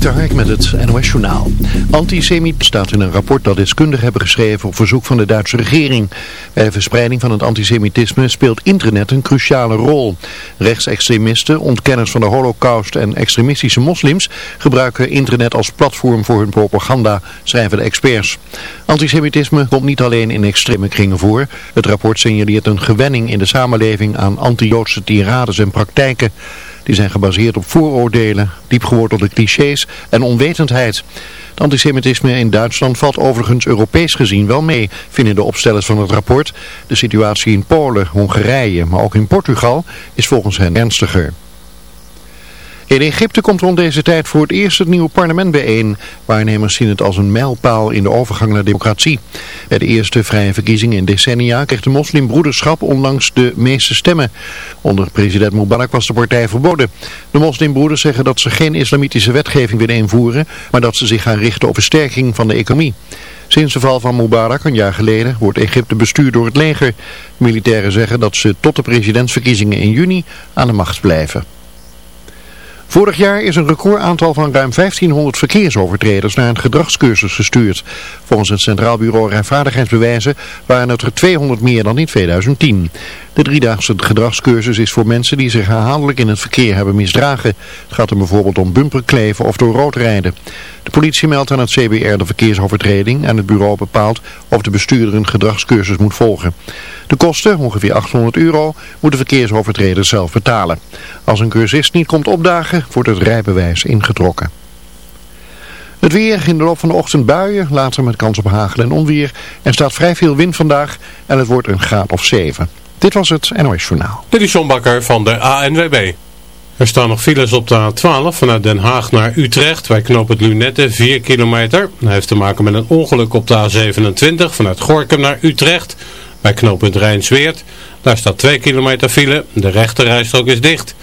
Dik Hark met het NOS Journaal. Antisemiet staat in een rapport dat deskundigen hebben geschreven op verzoek van de Duitse regering. Bij de verspreiding van het antisemitisme speelt internet een cruciale rol. Rechtsextremisten, ontkenners van de holocaust en extremistische moslims gebruiken internet als platform voor hun propaganda, schrijven de experts. Antisemitisme komt niet alleen in extreme kringen voor. Het rapport signaleert een gewenning in de samenleving aan anti-Joodse tirades en praktijken. Die zijn gebaseerd op vooroordelen, diepgewortelde clichés en onwetendheid. Het antisemitisme in Duitsland valt overigens Europees gezien wel mee, vinden de opstellers van het rapport. De situatie in Polen, Hongarije, maar ook in Portugal is volgens hen ernstiger. In Egypte komt rond deze tijd voor het eerst het nieuwe parlement bijeen. Waarnemers zien het als een mijlpaal in de overgang naar democratie. Bij de eerste vrije verkiezingen in decennia kreeg de moslimbroederschap onlangs de meeste stemmen. Onder president Mubarak was de partij verboden. De moslimbroeders zeggen dat ze geen islamitische wetgeving willen invoeren, maar dat ze zich gaan richten op versterking van de economie. Sinds de val van Mubarak een jaar geleden wordt Egypte bestuurd door het leger. Militairen zeggen dat ze tot de presidentsverkiezingen in juni aan de macht blijven. Vorig jaar is een recordaantal van ruim 1500 verkeersovertreders naar een gedragscursus gestuurd. Volgens het Centraal Bureau Rijvaardigheidsbewijzen waren het er 200 meer dan in 2010. De driedaagse gedragscursus is voor mensen die zich herhaaldelijk in het verkeer hebben misdragen. Het gaat er bijvoorbeeld om bumperkleven of door rood rijden. De politie meldt aan het CBR de verkeersovertreding en het bureau bepaalt of de bestuurder een gedragscursus moet volgen. De kosten, ongeveer 800 euro, moet de verkeersovertreder zelf betalen. Als een cursist niet komt opdagen, wordt het rijbewijs ingetrokken. Het weer in de loop van de ochtend buien, later met kans op hagel en onweer. Er staat vrij veel wind vandaag en het wordt een graad of 7. Dit was het NOS Journaal. Dit is John Bakker van de ANWB. Er staan nog files op de A12 vanuit Den Haag naar Utrecht. Wij knopen het Lunette 4 kilometer. Dat heeft te maken met een ongeluk op de A27 vanuit Gorkum naar Utrecht. Bij knooppunt Rijnsweert. Daar staat 2 kilometer file. De rechterrijstrook is dicht.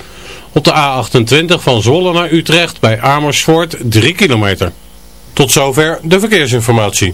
Op de A28 van Zwolle naar Utrecht bij Amersfoort 3 kilometer. Tot zover de verkeersinformatie.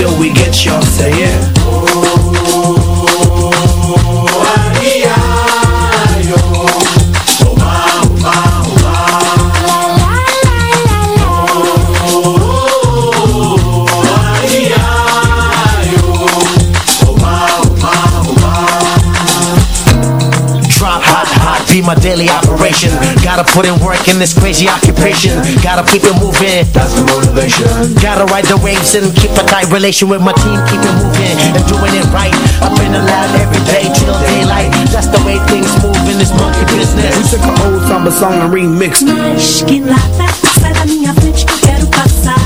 Till we get y'all. Say yeah. Gotta put in work in this crazy occupation. Gotta keep it moving. That's the motivation. Gotta ride the waves and keep a tight relation with my team. Keep it moving and doing it right. Up in the lab every day till daylight. That's the way things move in this monkey business. We took an old samba song and remixed it. Mas que lata, sai da minha frente que eu quero passar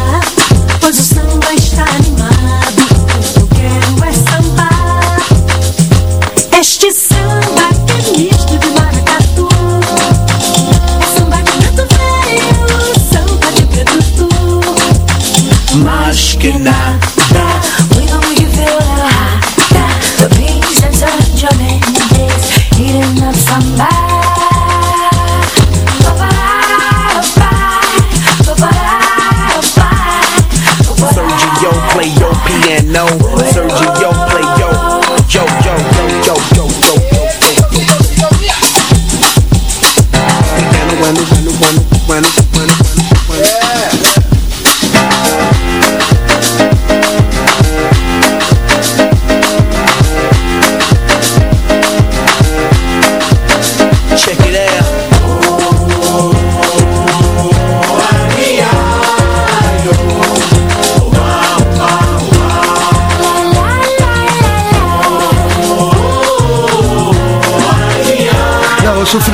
Pois o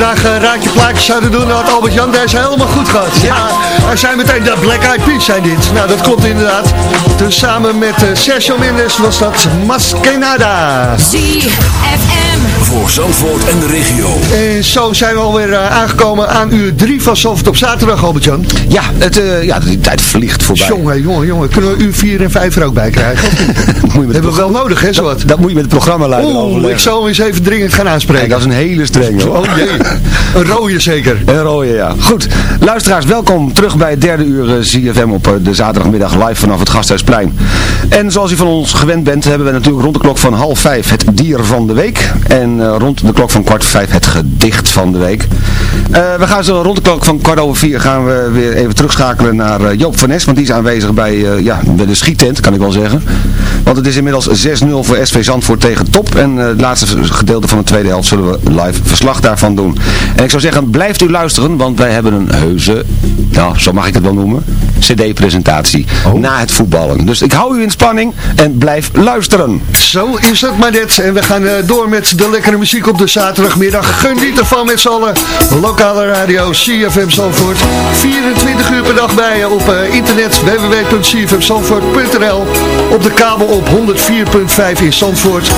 vandaag een raadje plaatjes zouden doen, had Albert-Jan deze helemaal goed gehad. Ja, hij zei meteen de Black Eyed Peas zijn dit. Nou, dat klopt inderdaad. Dus samen met eh, Sergio Mendes was dat Maskenada. ZFM. Voor Zandvoort en de regio. En zo zijn we alweer eh, aangekomen aan uur drie van Zandvoort op zaterdag, Albert-Jan. Ja, het, eh, ja, die tijd vliegt voorbij. Jongen, jongen, jongen. Kunnen we uur vier en vijf er ook bij krijgen? Dat moet je met Hebben we wel nodig, hè, zowat? dat, dat moet je met het programmaleider Oeh, overleggen. ik zal hem eens even dringend gaan Kijk, aanspreken. dat is een hele strenge. hoor. Oh jee, een rode zeker. Een rode, ja. Goed, luisteraars, welkom terug bij het derde uur eh, ZFM op eh, de zaterdagmiddag live vanaf het Gasthuisplein. En zoals u van ons gewend bent, hebben we natuurlijk rond de klok van half vijf het dier van de week. En eh, rond de klok van kwart vijf het gedicht van de week. Eh, we gaan zo rond de klok van kwart over vier gaan we weer even terugschakelen naar eh, Joop van Nes, want die is aanwezig bij, eh, ja, bij de schiettent, kan ik wel zeggen. Want het is inmiddels 6-0 voor SV Zandvoort tegen Top. En eh, het laatste gedeelte van de tweede helft zullen we live verslag daarvan doen. En ik zou zeggen, blijft u luisteren, want wij hebben een heuse, nou, zo mag ik het wel noemen, cd-presentatie na het voetballen. Dus ik hou u in spanning en blijf luisteren. Zo is het maar net. En we gaan eh, door met de lekkere muziek op de zaterdagmiddag. Geniet ervan met z'n allen. Lokale radio CFM Zandvoort. 24 uur per dag bij je op eh, internet www.cfmzandvoort.nl Op de kabel op 104.5 in Zandvoort. 106.9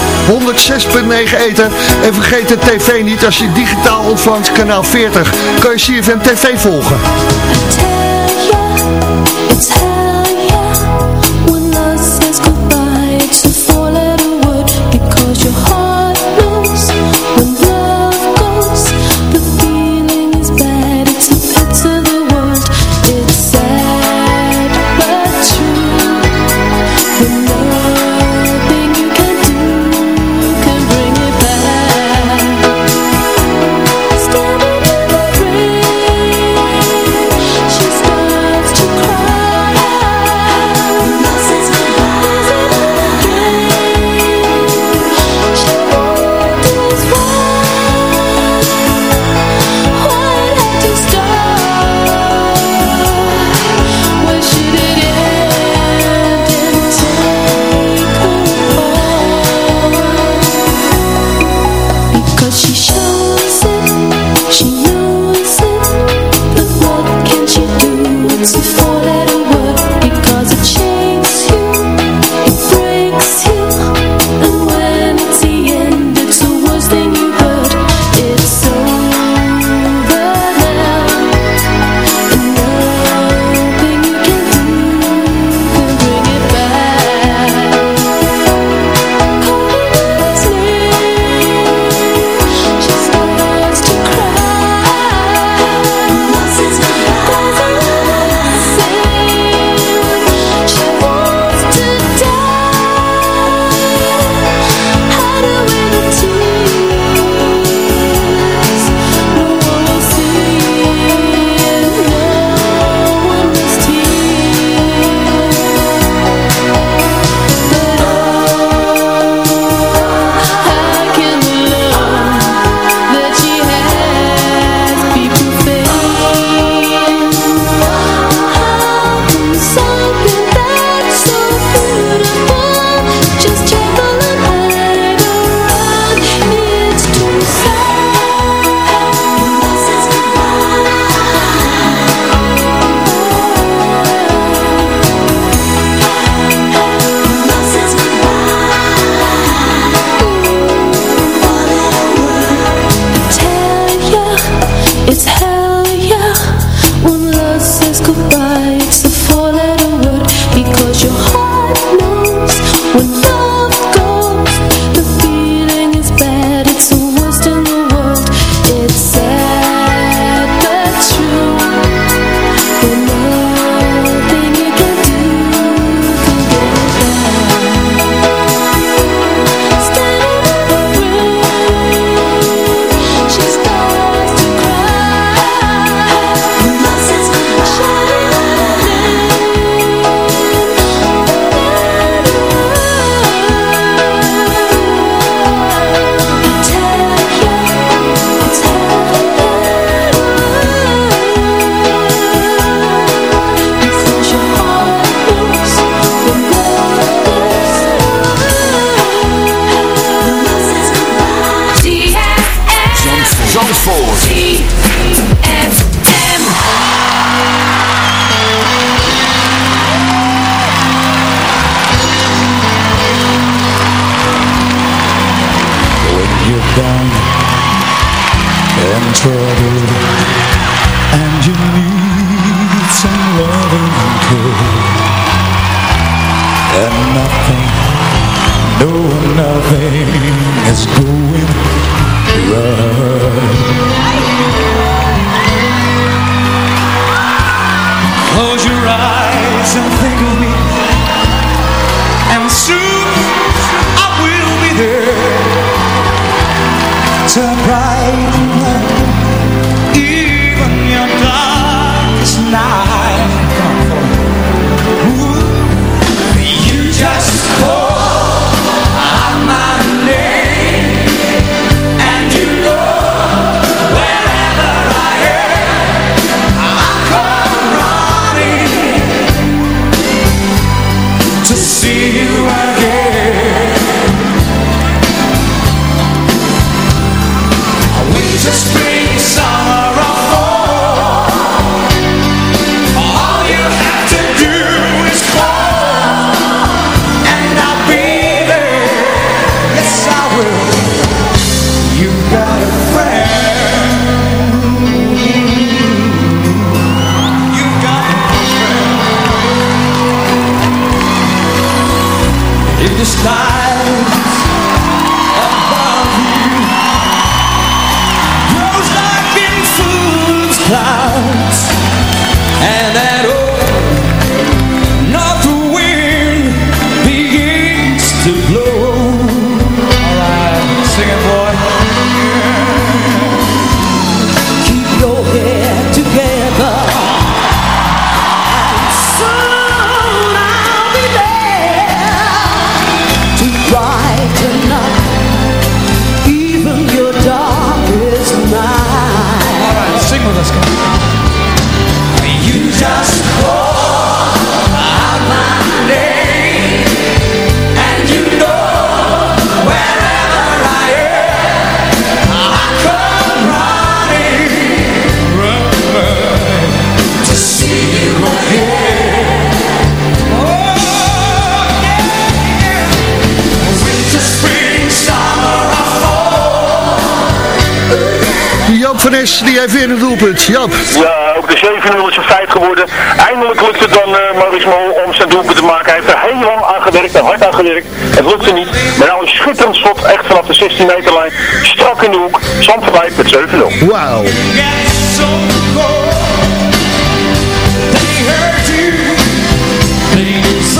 eten. En vergeet de tv niet als je digitaal ontvangt kanaal 40. Kan je CFM TV volgen. hotel Die heeft weer een doelpunt. Joop. Ja, ook de 7-0 is een feit geworden. Eindelijk lukt het dan eh Maurice Mol om zijn doelpunt te maken. Hij heeft er heel lang aan gewerkt en hard aan gewerkt. Het lukte niet. Maar nou een schitterend schot, echt vanaf de 16 meter lijn. Strak in de hoek. Zandvoort met 7-0. Wauw. Winter,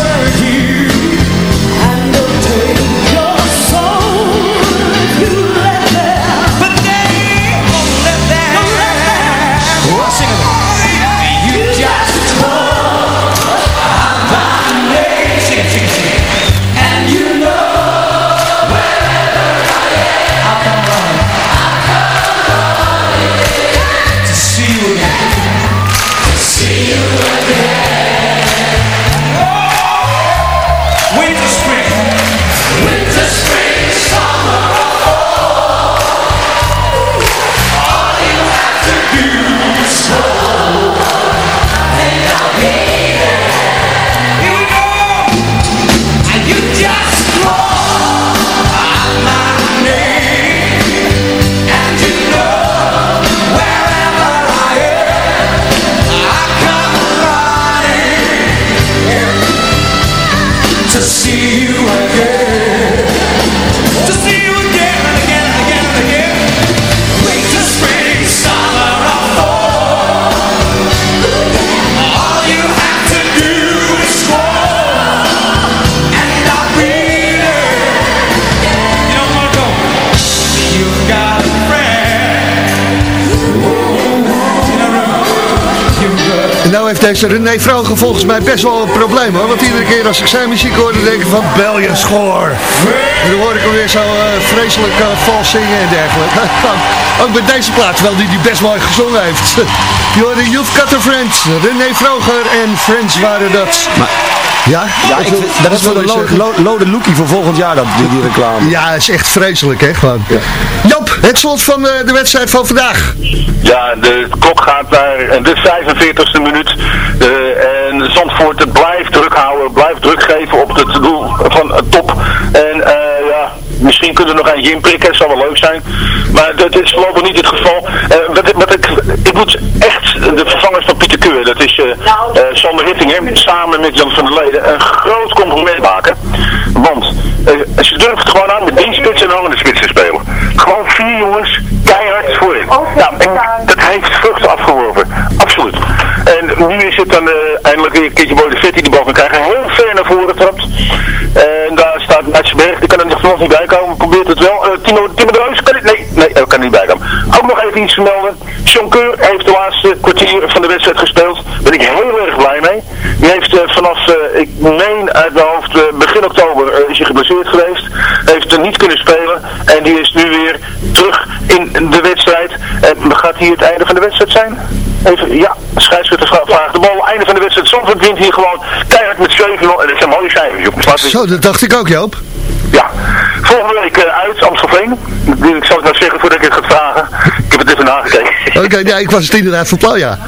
heeft deze René Vroger volgens mij best wel een probleem hoor. Want iedere keer als ik zijn muziek hoor, dan denk ik van bel je schoor. En dan hoor ik hem weer zo eh, vreselijk eh, vals zingen en dergelijke. Ook bij deze plaat, terwijl hij die best mooi gezongen heeft. Je hoorde You've Got a Friend, René Vroger en Friends waren dat. Ja, Ja, ik, vind- dat is wel een lo- lo- lode lookie voor volgend jaar, dat, die, die reclame. Ja, is echt vreselijk hè, gewoon. Joop, het slot van eh, de wedstrijd van vandaag. Ja, de klok gaat naar de 45ste minuut. Eh, en Zandvoort het blijft druk houden, blijft druk geven op het doel van top. En eh, ja, misschien kunnen we nog eentje inprikken, het zou wel leuk zijn. Maar dat is voorlopig niet het geval. Eh, wat, wat ik, ik moet echt de vervangers van Pieter Keur, dat is eh eh, Sander Hittinger, samen met Jan van der Leden, een groot compliment maken. Want ze durven het gewoon aan met één spits en andere spits te spelen. Gewoon vier jongens, keihard voorin. Nou, en dat heeft vruchten afgeworpen. Absoluut. En nu is het dan eh, eindelijk een keertje Boy de Vet die de bal kan krijgen. Heel ver naar voren trapt. En staat Maatsenberg, die kan er nog niet bij komen. Probeert het wel. Eh, Timo, Timo de Reus, kan het? Nee, nee, hij kan niet bij komen. Ook nog even iets vermelden. John Keur heeft de laatste kwartier van de wedstrijd gespeeld. Daar ben ik heel erg blij mee. Die heeft eh, vanaf, eh, ik meen uit mijn hoofd, begin oktober is hij geblesseerd geweest. Heeft er niet kunnen spelen. En die is nu weer terug in de wedstrijd. En gaat hier het einde van de wedstrijd zijn? Even, ja, scheidsrechter vra- vraagt de bal. Einde van de wedstrijd. Zandvoort wint hier gewoon keihard met 7-0. En dat zijn mooie cijfers, we- Zo, dat dacht ik ook, Joop. ja, volgende week eh, uit Amstelveen. Ik zal het nou zeggen voordat ik het ga vragen. Ik heb het even nagekeken. Oké, ja, ik was het inderdaad van plan, ja.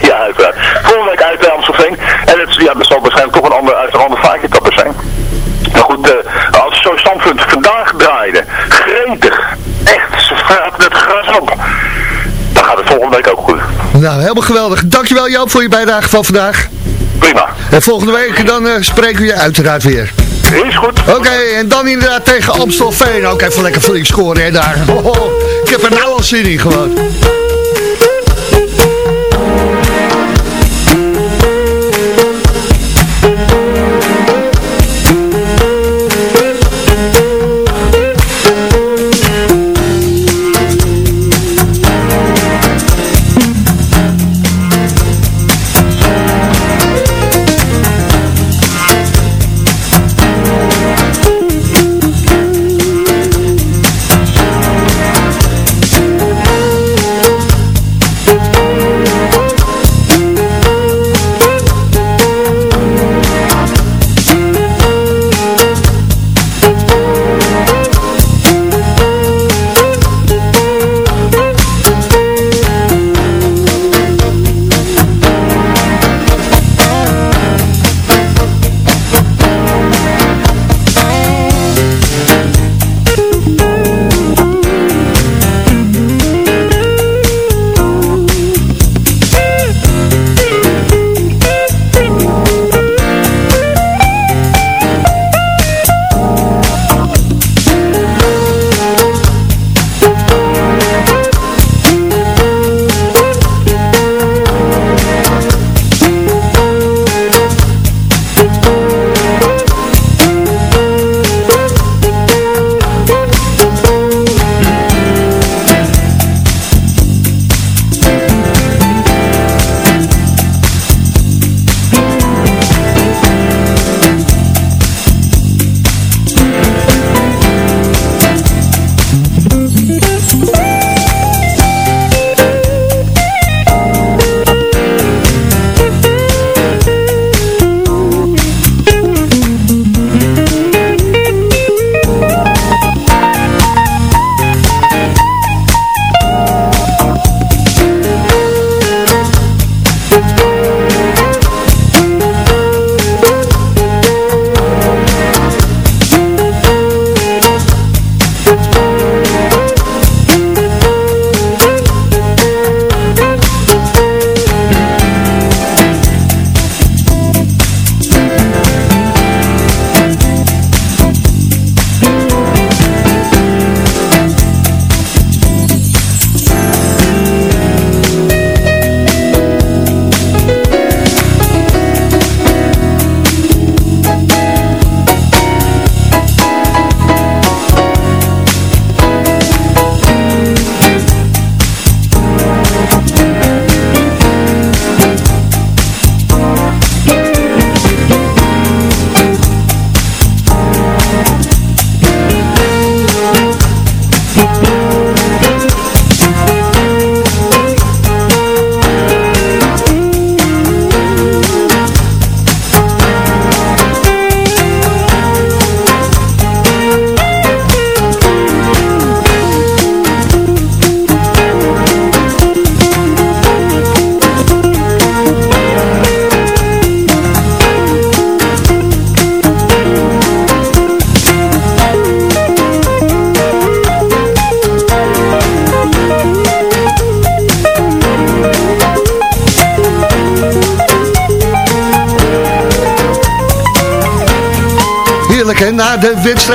ja, uiteraard. Volgende week uit bij Amstelveen. En het, ja, dat zal waarschijnlijk toch een ander, uit een ander vaartje zijn. Maar goed, eh, als zo Stamford vandaag draaide, gretig, echt, ze vragen het gras op. Dan gaat het volgende week ook goed. Nou, helemaal geweldig. Dankjewel Joop voor je bijdrage van vandaag. Prima. En volgende week dan eh, spreken we je uiteraard weer. Is goed. Oké, en dan inderdaad tegen Amstelveen. Ook even lekker flink scoren hè, daar. Ik heb er nou al zin in gewoon.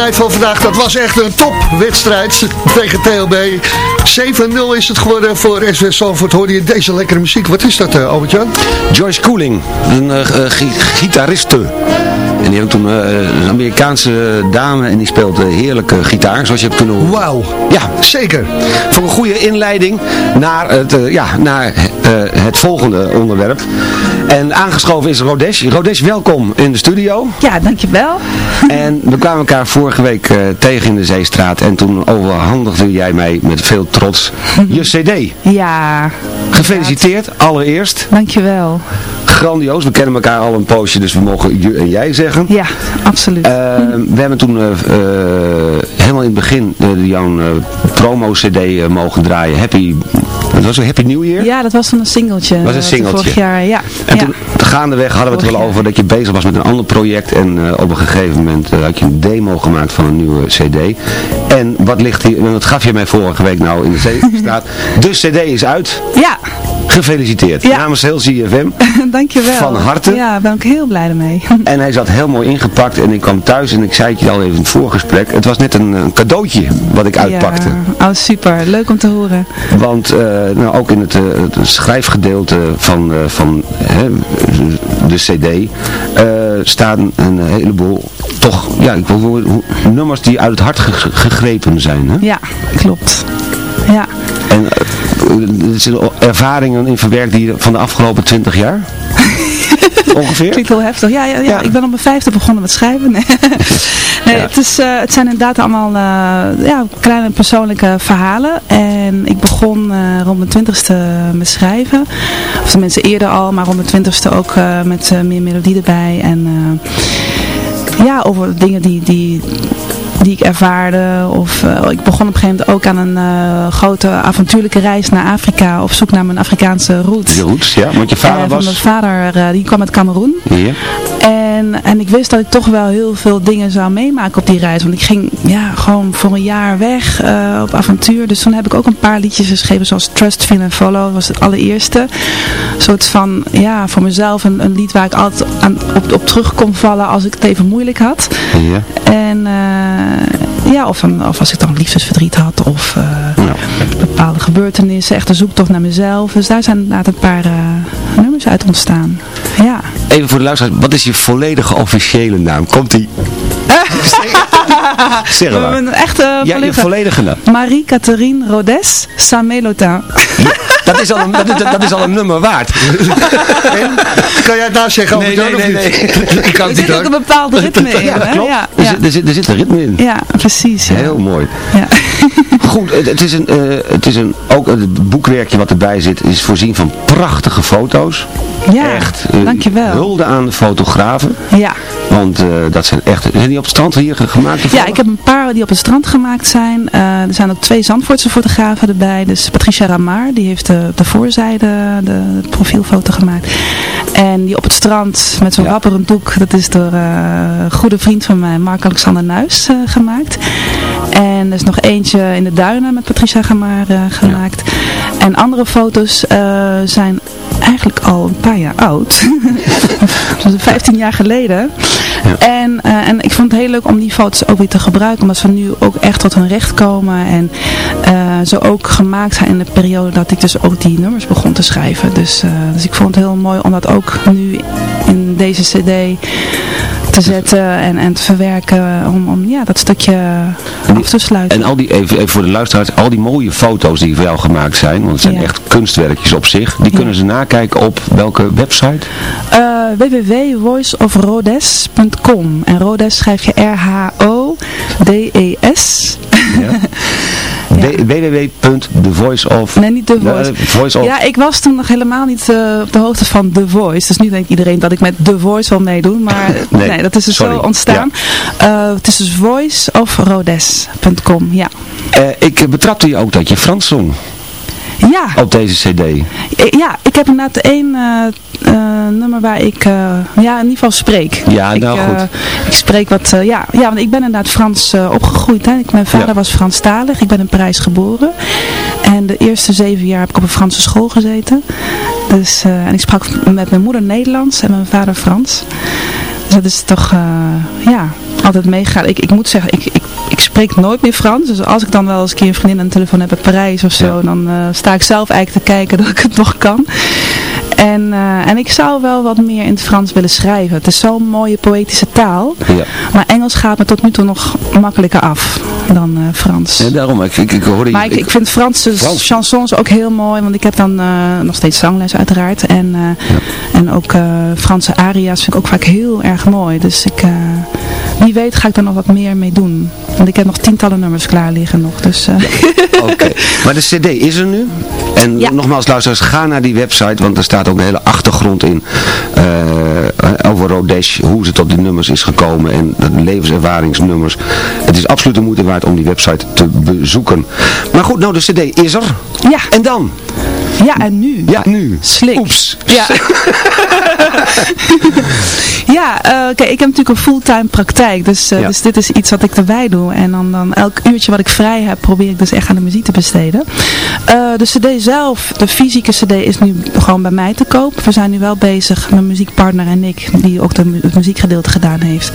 Wedstrijd van vandaag. Dat was echt een topwedstrijd tegen TLB. 7-0 is het geworden voor SV Zandvoort. Hoorde je deze lekkere muziek. Wat is dat, uh, Albert-Jan? Joyce Cooling, een uh, gitariste. En die heeft toen uh, een Amerikaanse dame en die speelt heerlijke gitaar, zoals je hebt kunnen horen. Wauw. Ja. Zeker. Voor een goede inleiding naar het, ja, naar, het volgende onderwerp. En aangeschoven is Rodesh. Rodesh, welkom in de studio. Ja, dankjewel. En we kwamen elkaar vorige week uh, tegen in de Zeestraat. En toen overhandigde jij mij met veel trots je cd. Ja. Gefeliciteerd, allereerst. Dankjewel. Grandioos, we kennen elkaar al een poosje, dus we mogen je en jij zeggen. Ja, absoluut. Uh, we hebben toen uh, helemaal in het begin jouw promo-cd mogen draaien. Happy dat was een Happy New Year? Ja, dat was dan een singeltje. was een singeltje. Vorig jaar, ja. En toen, gaandeweg hadden we het wel over dat je bezig was met een ander project. En uh, op een gegeven moment uh, had je een demo gemaakt van een nieuwe cd. En wat ligt hier, en dat gaf je mij vorige week nou in de Zeestraat. de cd is uit. Ja. Gefeliciteerd. Ja. Namens heel CFM. Dankjewel. Van harte. Ja, daar ben ik heel blij mee. en hij zat heel mooi ingepakt en ik kwam thuis en ik zei het je al even in het voorgesprek. Het was net een, een cadeautje wat ik uitpakte. Ja. Oh, super. Leuk om te horen. Want uh, nou, ook in het, uh, het schrijfgedeelte van, uh, van de cd staan een heleboel toch, ja, ik wil nummers die uit het hart ge gegrepen zijn. Hè? Ja, klopt. Ja. En er zitten ervaringen in verwerkt die van de afgelopen twintig jaar? Ongeveer? Klinkt heel heftig. Ja, ja, ja, ja, ik ben op mijn vijfde begonnen met schrijven. Nee, nee ja. het, is, uh, het zijn inderdaad allemaal uh, ja, kleine persoonlijke verhalen. En ik begon uh, rond mijn twintigste met schrijven. Of tenminste eerder al, maar rond mijn twintigste ook met meer melodie erbij. En ja, over dingen die... die die ik ervaarde. Of uh, ik begon op een gegeven moment ook aan een uh, grote avontuurlijke reis naar Afrika. Op zoek naar mijn Afrikaanse roots. Je roots, ja. Want je vader uh, was... Mijn vader, die kwam uit Cameroen. Ja. En, en ik wist dat ik toch wel heel veel dingen zou meemaken op die reis. Want ik ging ja, gewoon voor een jaar weg op avontuur. Dus toen heb ik ook een paar liedjes geschreven. Zoals Trust, Feel and Follow was het allereerste. Een soort van, ja, voor mezelf een, een lied waar ik altijd aan, op, op terug kon vallen als ik het even moeilijk had. Ja. En ja, of, een, of als ik dan liefdesverdriet had of uh, ja. bepaalde gebeurtenissen, echt een zoektocht naar mezelf. Dus daar zijn inderdaad een paar uh, nummers uit ontstaan. Ja. Even voor de luisteraars, wat is je volledige officiële naam? Komt die? zeg maar. Mijn echte ja, je volledige naam. Marie-Catherine Rodes Samelotin. Dat is, al een, dat, is, dat is al een nummer waard. En, kan jij het nou zeggen over nee, nee, nee, nee. Ik kan er zit ook een bepaald ritme in. Ja, klopt. Ja, er, zit, er, zit, er zit een ritme in. Ja, precies. Ja. Heel mooi. Ja. Goed, het, het, is een, uh, het is een, ook het boekwerkje wat erbij zit, is voorzien van prachtige foto's. Ja, echt, uh, dankjewel. Hulde aan de fotografen. Ja. Want uh, dat zijn echt, zijn die op het strand hier gemaakt? Ja, ik heb een paar die op het strand gemaakt zijn. er zijn ook twee Zandvoortse fotografen erbij. Dus Patricia Ramar, die heeft de, de voorzijde, de, de profielfoto gemaakt. En die op het strand met zo'n ja. wapperend doek, dat is door een goede vriend van mij, Mark-Alexander Nuis, gemaakt. En er is nog eentje in de duinen met Patricia uh, gemaakt. Ja. En andere foto's uh, zijn eigenlijk al een paar jaar oud. 15 jaar geleden. Ja. En, uh, en ik vond het heel leuk om die foto's ook weer te gebruiken. Omdat ze nu ook echt tot hun recht komen. En zo ook gemaakt zijn in de periode dat ik dus ook die nummers begon te schrijven. Dus, dus ik vond het heel mooi om dat ook nu in deze cd te zetten en, en te verwerken om, om ja, dat stukje af te sluiten. En al die, even, even voor de luisteraars, al die mooie foto's die voor jou gemaakt zijn, want het zijn Ja. echt kunstwerkjes op zich, die kunnen ze nakijken op welke website? Uh, www.voiceofrodes.com En Rodes schrijf je R-H-O-D-E-S. Ja. www.thevoiceof Nee, niet The Voice. Uh, voice of. Ja, ik was toen nog helemaal niet uh, op de hoogte van The Voice. Dus nu denkt iedereen dat ik met The Voice wil meedoen. Maar nee, nee dat is dus sorry. zo ontstaan. Ja. Uh, het is dus voiceofrodes.com, ja. Ik betrapte je ook dat je Frans zong. Ja. Op deze cd. Ja, ik heb inderdaad één uh, uh, nummer waar ik uh, ja, in ieder geval spreek. Ja, ik, nou goed. ik spreek wat, ja, ja, want ik ben inderdaad Frans opgegroeid. Hè. Ik, mijn vader ja. was Franstalig, ik ben in Parijs geboren. En de eerste zeven jaar heb ik op een Franse school gezeten. Dus, en ik sprak met mijn moeder Nederlands en mijn vader Frans. Dus dat is toch, ja, altijd meegegaan. Ik, ik moet zeggen, ik, ik, ik spreek nooit meer Frans. Dus als ik dan wel eens een keer een vriendin aan de telefoon heb in Parijs of zo, dan eh, sta ik zelf eigenlijk te kijken dat ik het nog kan. En, eh, en ik zou wel wat meer in het Frans willen schrijven. Het is zo'n mooie poëtische taal. Ja. Maar Engels gaat me tot nu toe nog makkelijker af dan eh, Frans. Ja, daarom, ik, ik, ik hoorde... Maar ik, ik vind Franse Frans. chansons ook heel mooi, want ik heb dan nog steeds zangles uiteraard. En, en ook Franse aria's vind ik ook vaak heel erg mooi. Dus ik, wie weet ga ik daar nog wat meer mee doen. Want ik heb nog tientallen nummers klaar liggen nog. Dus, eh, Oké, maar de cd is er nu. En nogmaals luisteraars, ga naar die website, want er staat ook een hele achtergrond in eh, over Rodesh, hoe ze tot die nummers is gekomen en de levenservaringsnummers. Het is absoluut de moeite waard om die website te bezoeken. Maar goed, nou de cd is er. Ja. En dan? Ja, en nu? Ja, nu. Slik. Oeps. Ja. ja, eh, kijk, ik heb natuurlijk een fulltime praktijk. Dus, eh, Ja. dus dit is iets wat ik erbij doe. En dan, dan elk uurtje wat ik vrij heb, probeer ik dus echt aan de muziek te besteden. Eh, de cd zelf, de fysieke cd, is nu gewoon bij mij te koop. We zijn nu wel bezig, mijn muziekpartner en ik, die ook de het muziekgedeelte gedaan heeft.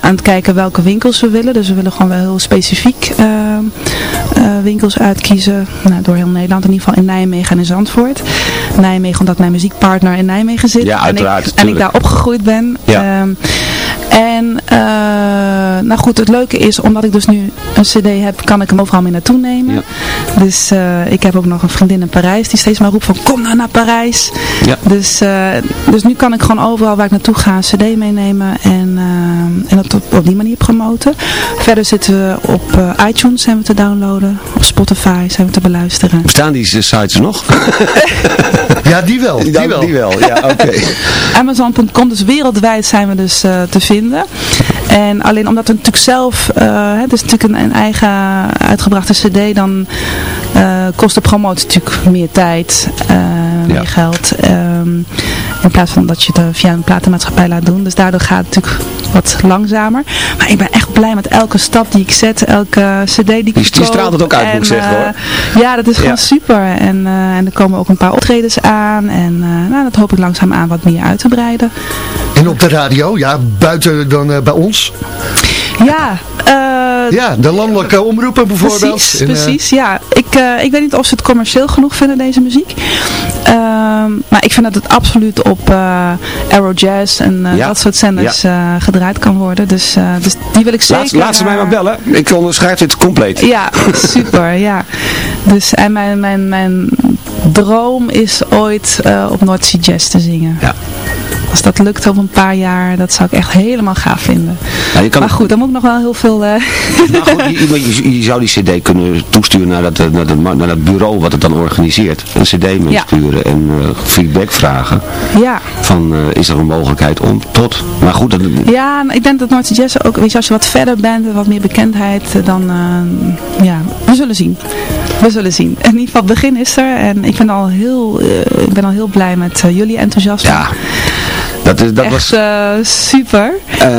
aan het kijken welke winkels we willen. Dus we willen gewoon wel heel specifiek winkels uitkiezen. Nou, door heel Nederland, in ieder geval in Nijmegen en in Zandvoort. Nijmegen omdat mijn muziekpartner in Nijmegen zit. Ja, uiteraard, En ik, en ik daar opgegroeid ben. Ja. Ehm, en eh, nou goed, het leuke is, omdat ik dus nu een cd heb, kan ik hem overal mee naartoe nemen. Dus eh, ik heb ook nog een vriendin in Parijs die steeds maar roept van kom nou naar Parijs. Ja. Dus, eh, dus nu kan ik gewoon overal waar ik naartoe ga een cd meenemen en, en dat op, op die manier promoten. Verder zitten we op eh, iTunes zijn we te downloaden, op Spotify zijn we te beluisteren. Bestaan die sites nog? Ja, die wel. Die wel. die wel, ja, oké. Amazon.com, dus wereldwijd zijn we dus eh, te vinden. En alleen omdat we natuurlijk zelf, eh, het is natuurlijk een, eigen uitgebrachte cd, dan eh, kost de promotie natuurlijk meer tijd, eh, meer geld. ehm, in plaats van dat je het eh, via een platenmaatschappij laat doen. Dus daardoor gaat het natuurlijk wat langzamer. Maar ik ben echt blij met elke stap die ik zet, elke cd die ik Die- die verkoop. straalt het ook uit, moet ik En, zeggen, hoor. eh, Ja, dat is gewoon Ja. super. En, eh, en er komen ook een paar optredens aan. En eh, nou, dat hoop ik langzaam aan wat meer uit te breiden. En op de radio, ja, buiten dan bij ons. Ja, Ja, de landelijke omroepen bijvoorbeeld. Precies, eh, precies. Ja, ik, eh, ik weet niet of ze het commercieel genoeg vinden, deze muziek. Ehm, maar ik vind dat het absoluut op eh Aero Jazz en Ja. dat soort zenders gedraaid kan worden. Dus, dus die wil ik zeker... Laat, laat ze mij maar bellen. Ik onderschrijf dit compleet. Ja, super, ja. Dus, en mijn, mijn, mijn droom is ooit op North Sea Jazz te zingen. Ja. Als dat lukt over een paar jaar, dat zou ik echt helemaal gaaf vinden. Nou, je kan maar goed, dan moet ik nog wel heel veel... eh, Nou goed, je, je- je zou die cd kunnen toesturen naar dat, eh, naar, dat, naar dat bureau wat het dan organiseert. Een cd meesturen en eh, feedback vragen. ja. Van, is er een mogelijkheid om tot... Maar goed, dat, Ja, ik denk dat North Sea Jazz ook, weet je, als je wat verder bent en wat meer bekendheid, dan, ja, we zullen zien. We zullen zien. In ieder geval, het begin is er en ik ben al heel, ik ben al heel blij met jullie enthousiasme. Ja, dat, is, dat Echt was... eh, super. eh,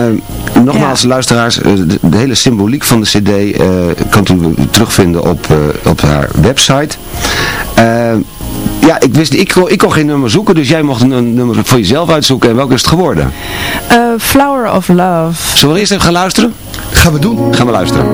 nogmaals, luisteraars, eh, de, de hele symboliek van de cd eh kunt u terugvinden op, eh, op haar website. Ja, ik, wist, ik, kon, ik kon geen nummer zoeken, dus jij mocht een, een nummer voor jezelf uitzoeken. En welke is het geworden? Eh, Flower of Love. Zullen we eerst even gaan luisteren? Gaan we doen. Gaan we luisteren.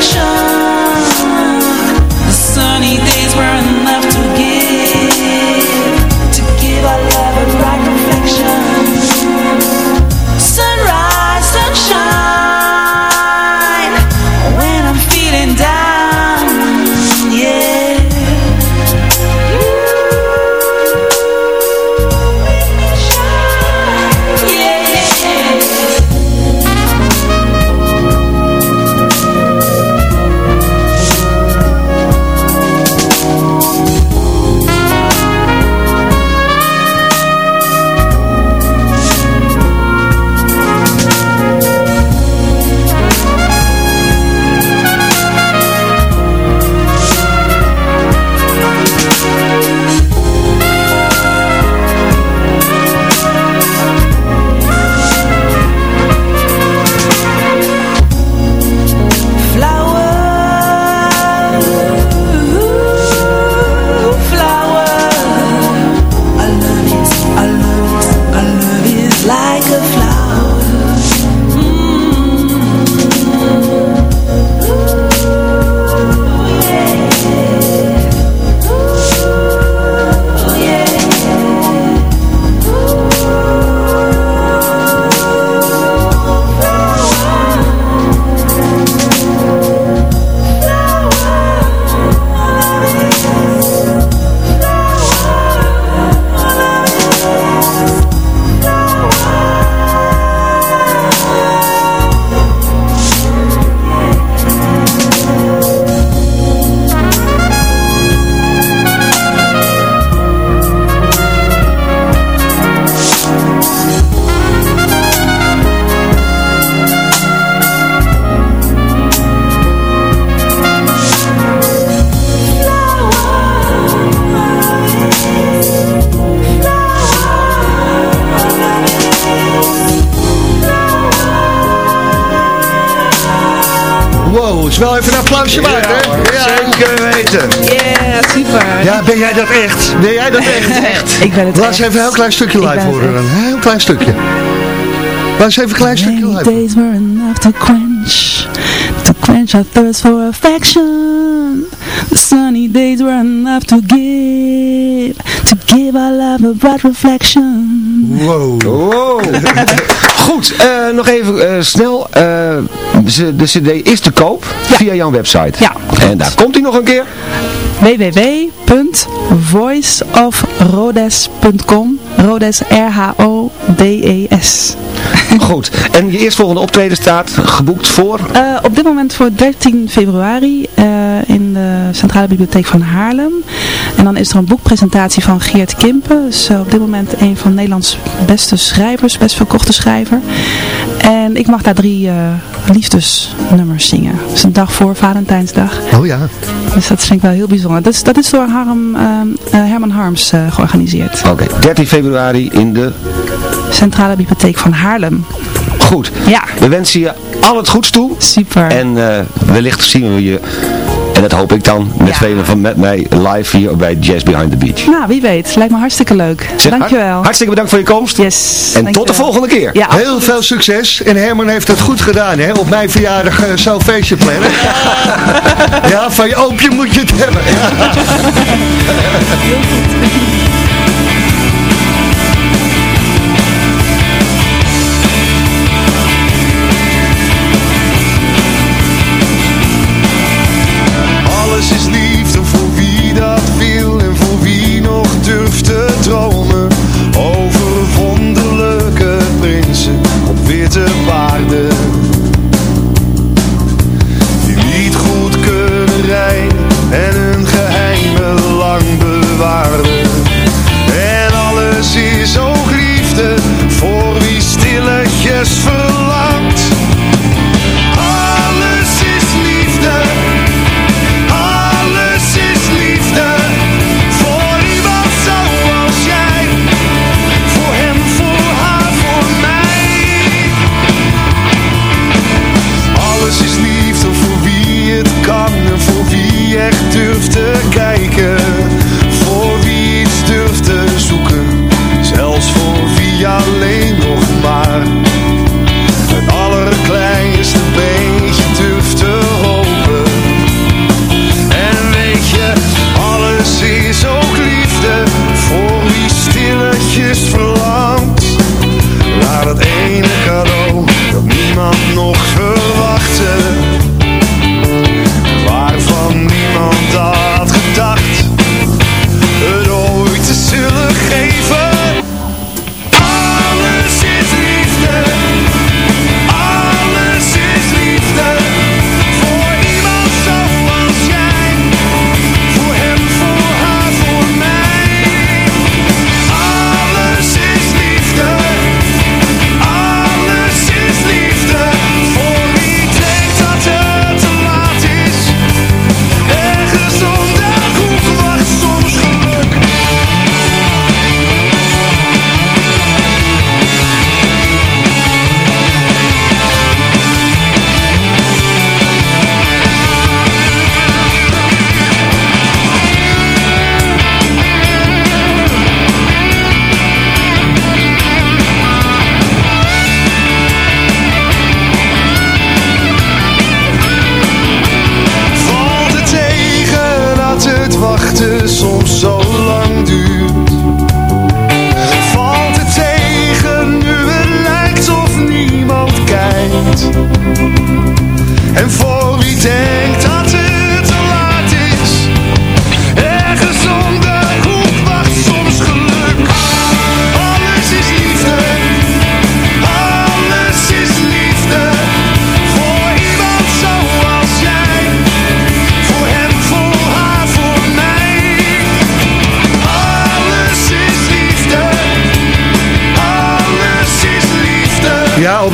For wel even een applausje waard, hè? Zeker weten. Ja, super. Ja, ben jij dat echt? Ben jij dat echt? echt. Ik ben het Laat echt. eens even een heel klein stukje live horen. Een heel klein stukje. Laat eens even een klein stukje live days were enough to quench, to quench our thirst for affection. The sunny days were enough to give, give our love a bright reflection. Wow. Wow. Goed, eh, nog even eh, snel. eh, de cd is te koop via jouw website. Ja. En daar komt hij nog een keer. www.voiceofrodes.com Rodes, R-H-O-D-E-S. Goed. En je eerstvolgende optreden staat geboekt voor? Eh, op dit moment voor 13 februari eh, in de Centrale Bibliotheek van Haarlem. En dan is er een boekpresentatie van Geert Kimpen. Dus eh, op dit moment een van Nederlands beste schrijvers, best verkochte schrijver. En ik mag daar drie liefdesnummers zingen. Het is een dag voor Valentijnsdag. Oh ja. Dus dat vind ik wel heel bijzonder. Dat is, dat is door Harm, eh, eh, Herman Harms eh, georganiseerd. Oké, 13 februari in de... Centrale Bibliotheek van Haarlem. Goed. Ja. We wensen je al het goeds toe. Super. En wellicht zien we je En dat hoop ik dan met velen van met mij live hier bij Jazz Behind the Beach. Nou, wie weet. Lijkt me hartstikke leuk. Zeg, Dankjewel. Hartstikke bedankt voor je komst. Yes. En tot de volgende keer. Ja, Heel veel succes. En Herman heeft het goed gedaan, hè? Op mijn verjaardag uh, zo'n feestje plannen. ja, van je oopje moet je het hebben. Alles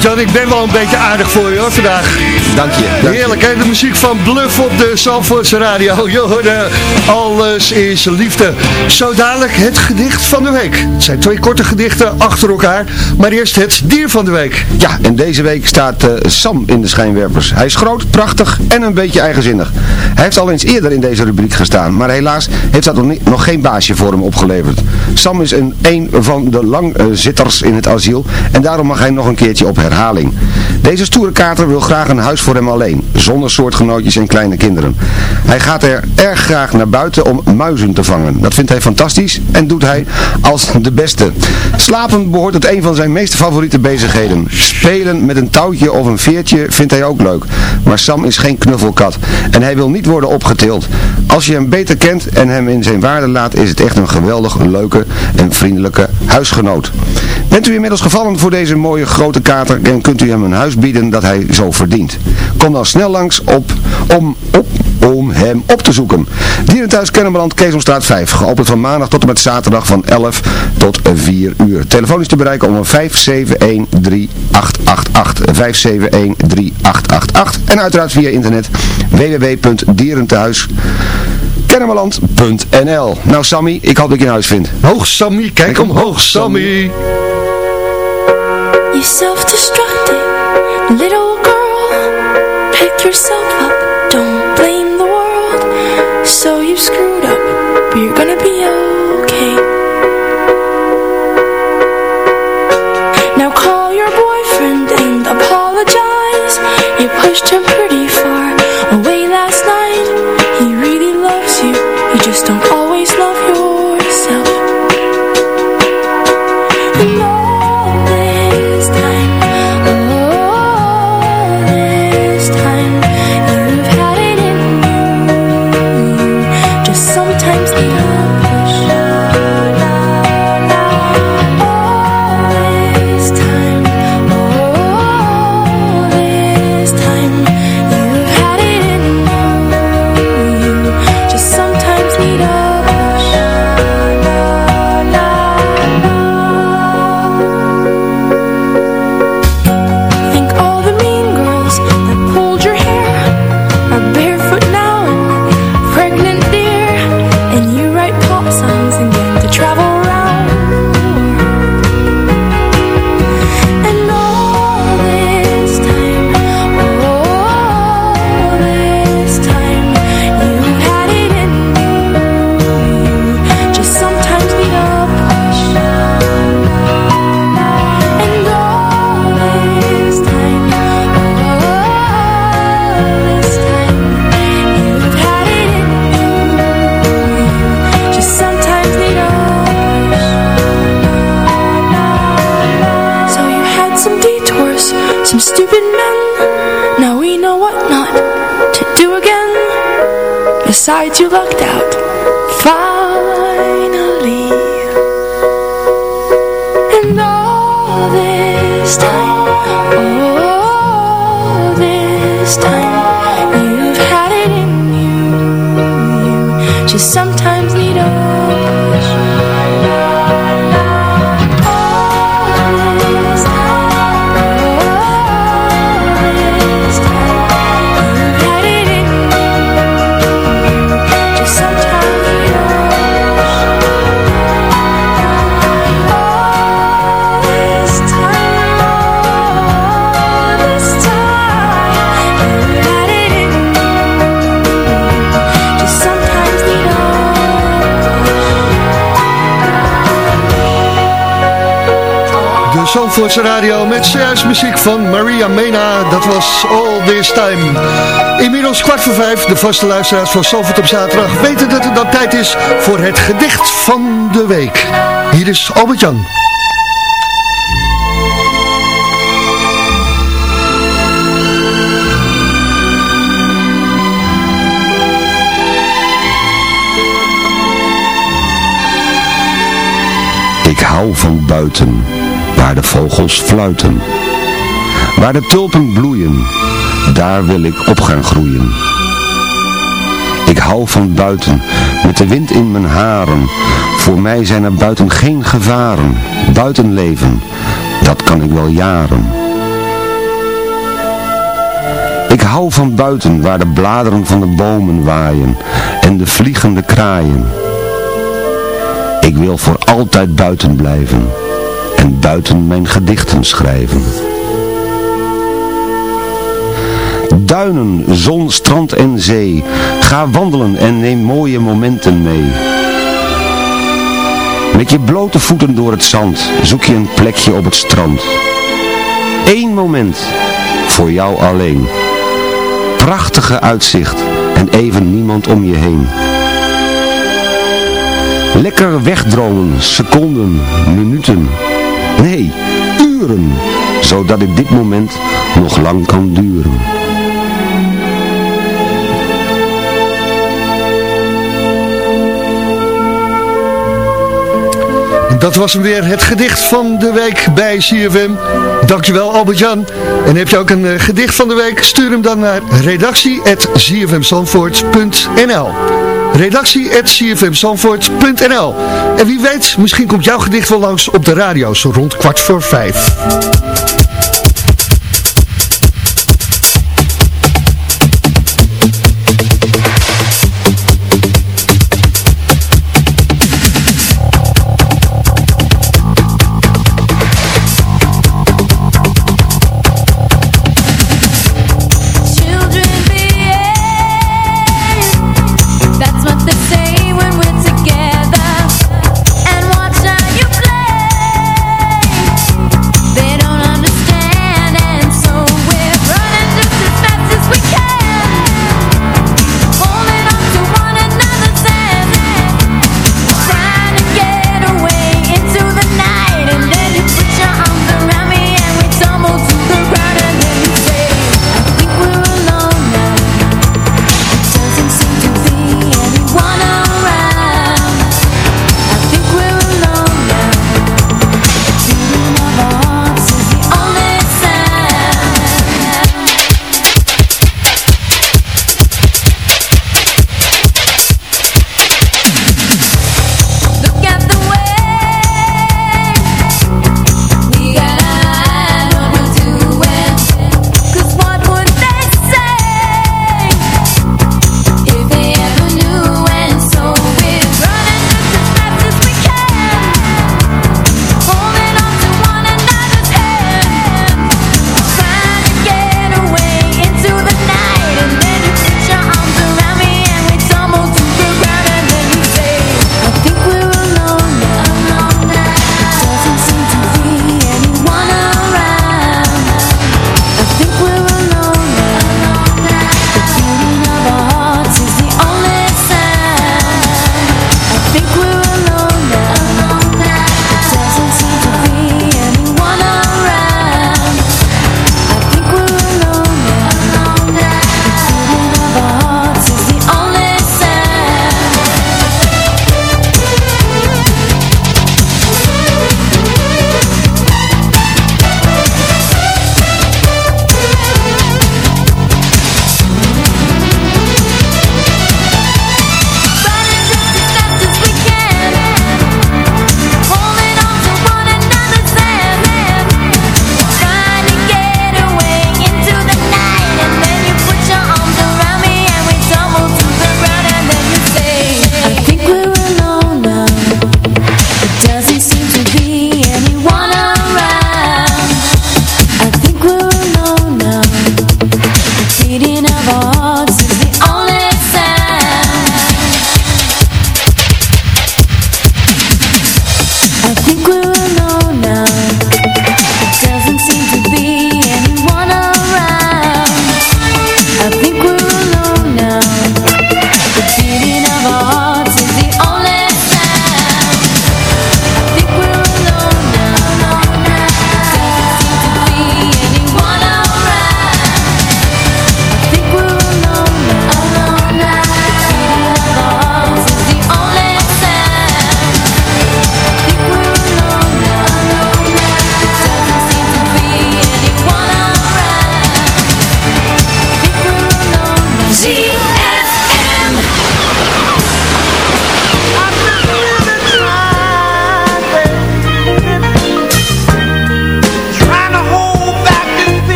Albert-Jan, ik ben wel een beetje aardig voor je hoor, vandaag. Dank je. dank. Heerlijk, hè? De muziek van Bluff op de Zandvoortse radio. Je hoorde Alles is liefde. Zo dadelijk het gedicht van de week. Het zijn twee korte gedichten achter elkaar. Maar eerst het dier van de week. Ja, en deze week staat eh, Sam in de schijnwerpers. Hij is groot, prachtig en een beetje eigenzinnig. Hij heeft al eens eerder in deze rubriek gestaan, maar helaas heeft dat nog, niet, nog geen baasje voor hem opgeleverd. Sam is een, een van de langzitters in het asiel en daarom mag hij nog een keertje op herhaling. Deze stoere kater wil graag een huis voor hem alleen, zonder soortgenootjes en kleine kinderen. Hij gaat er erg graag naar buiten om muizen te vangen. Dat vindt hij fantastisch en doet hij als de beste. Slapen behoort tot een van zijn meest favoriete bezigheden. Spelen met een touwtje of een veertje vindt hij ook leuk. Maar Sam is geen knuffelkat en hij wil niet worden opgetild. Als je hem beter kent en hem in zijn waarde laat, is het echt een geweldig leuke en vriendelijke huisgenoot. Bent u inmiddels gevallen voor deze mooie grote kater en kunt u hem een huis bieden dat hij zo verdient? Kom dan snel langs op, om, op, om hem op te zoeken. Dierenthuis Kennemerland, Keesomstraat 5. Geopend van maandag tot en met zaterdag van 11 tot 4 uur. Telefoon is te bereiken om 5713888. 5713888. En uiteraard via internet www.dierenthuiskennemerland.nl Nou Sammy, ik hoop dat ik je in huis vind. Hoog Sammy, kijk omhoog Sammy. You're self-destructing, little girl Pick yourself up, don't blame the world. So you screwed up, but you're gonna be okay. Now call your boyfriend and apologize. You pushed him pretty Zandvoortse Radio met zojuist muziek van Maria Mena. Dat was All This Time. Inmiddels kwart voor vijf. De vaste luisteraars van Zandvoort op zaterdag weten dat het dan tijd is voor het gedicht van de week. Hier is Albert Jan. Ik hou van buiten, waar de vogels fluiten. Waar de tulpen bloeien, daar wil ik op gaan groeien. Ik hou van buiten, met de wind in mijn haren. Voor mij zijn er buiten geen gevaren. Buitenleven, dat kan ik wel jaren. Ik hou van buiten, waar de bladeren van de bomen waaien en de vliegende kraaien. Ik wil voor altijd buiten blijven en buiten mijn gedichten schrijven. Duinen, zon, strand en zee, ga wandelen en neem mooie momenten mee. Met je blote voeten door het zand, zoek je een plekje op het strand. Eén moment, voor jou alleen. Prachtige uitzicht en even niemand om je heen. Lekker wegdromen, seconden, minuten, nee, uren, zodat dit dit moment nog lang kan duren. Dat was hem weer, het gedicht van de week bij CFM. Dankjewel Albert-Jan. En heb je ook een eh, gedicht van de week? Stuur hem dan naar redactie.cfmzandvoort.nl redactie.cfmzandvoort.nl En wie weet, misschien komt jouw gedicht wel langs op de radio, zo rond kwart voor vijf.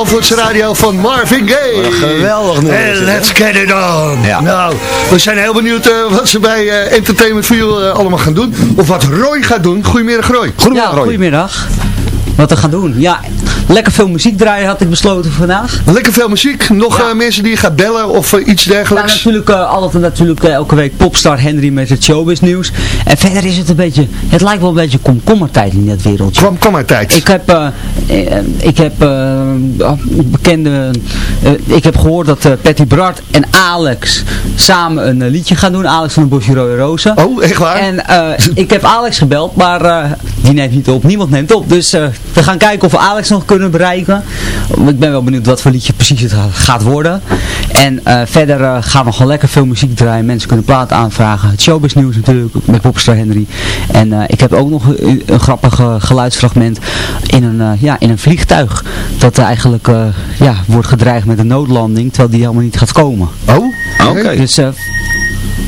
Zalvoorts Radio van Marvin Gaye. Wat geweldig nummer hè? let's get it on. Ja. Nou, we zijn heel benieuwd eh, wat ze bij eh, Entertainment for You eh, allemaal gaan doen. Of wat Roy gaat doen. Goedemiddag Roy. Goedemiddag, ja, Roy. goedemiddag. Wat we gaan doen? Ja, lekker veel muziek draaien had ik besloten vandaag. Lekker veel muziek. Nog Ja. eh, mensen die je gaat bellen of eh, iets Ja, dergelijks. natuurlijk eh, altijd natuurlijk elke week Popstar Henry met het showbiz nieuws. En verder is het een beetje, het lijkt wel een beetje komkommertijd in dat wereldje. Kwam, kom maar tijd. Ik heb, ik heb eh, bekende, ik heb gehoord dat Patty Bart en Alex samen een liedje gaan doen. Alex van de Bosje Rode Rozen. Oh, echt waar? En ik heb Alex gebeld, maar die neemt niet op. Niemand neemt op. Dus we gaan kijken of we Alex nog kunnen bereiken. Ik ben wel benieuwd wat voor liedje precies het gaat worden. En eh, verder eh, gaan we gewoon lekker veel muziek draaien. Mensen kunnen platen aanvragen. Het showbiz nieuws natuurlijk met Popstar Henry. En eh, ik heb ook nog een, een grappig geluidsfragment in een, ja, in een vliegtuig. Dat eigenlijk ja, wordt gedreigd met een noodlanding, terwijl die helemaal niet gaat komen. Oh, Oké. Dus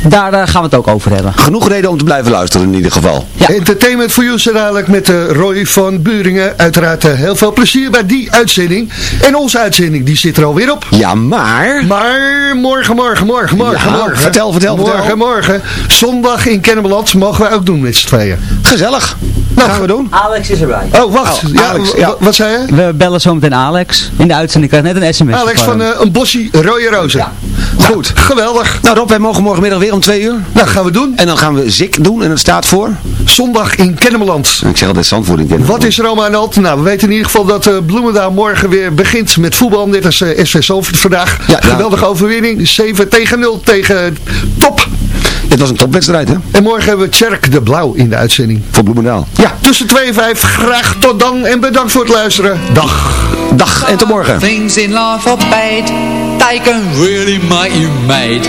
daar eh, gaan we het ook over hebben. Genoeg reden om te blijven luisteren in ieder geval. Ja. Entertainment for You zo dadelijk met eh, Roy van Buringen. Uiteraard eh, heel veel plezier bij die uitzending. En onze uitzending, die zit er alweer op. Ja, maar... Maar morgen, morgen, morgen, morgen, Ja, morgen. vertel, vertel, vertel. Morgen, morgen. Zondag in Kennemerland mogen wij ook doen met z'n tweeën. Gezellig. Nou, gaan we doen. Alex is erbij. Oh, wacht. Oh, ja, Alex, ja. Wat zei je? We bellen zometeen Alex in de uitzending. Ik krijg net een sms. Alex van een bosje rode rozen. Goed, geweldig. Nou Rob, wij mogen morgenmiddag weer om twee uur. Nou, gaan we doen. En dan gaan we ZIK doen en het staat voor... Zondag in Kennemerland. Ik zeg altijd Zandvoort in Kennemerland. Wat is er allemaal aan de hand? Nou, we weten in ieder geval dat eh, Bloemendaal morgen weer begint met voetbal. Net als eh, SV Zalvoort vandaag. Ja. Geweldige overwinning. 7 tegen 0 tegen top. Dit was een topwedstrijd, hè? En morgen hebben we Tjerk de Blauw in de uitzending. Voor Bloemendaal. Ja, tussen 2 en 5. Graag tot dan en bedankt voor het luisteren. Dag. Dag en tot morgen. Things in life are bad, they can really make you mad.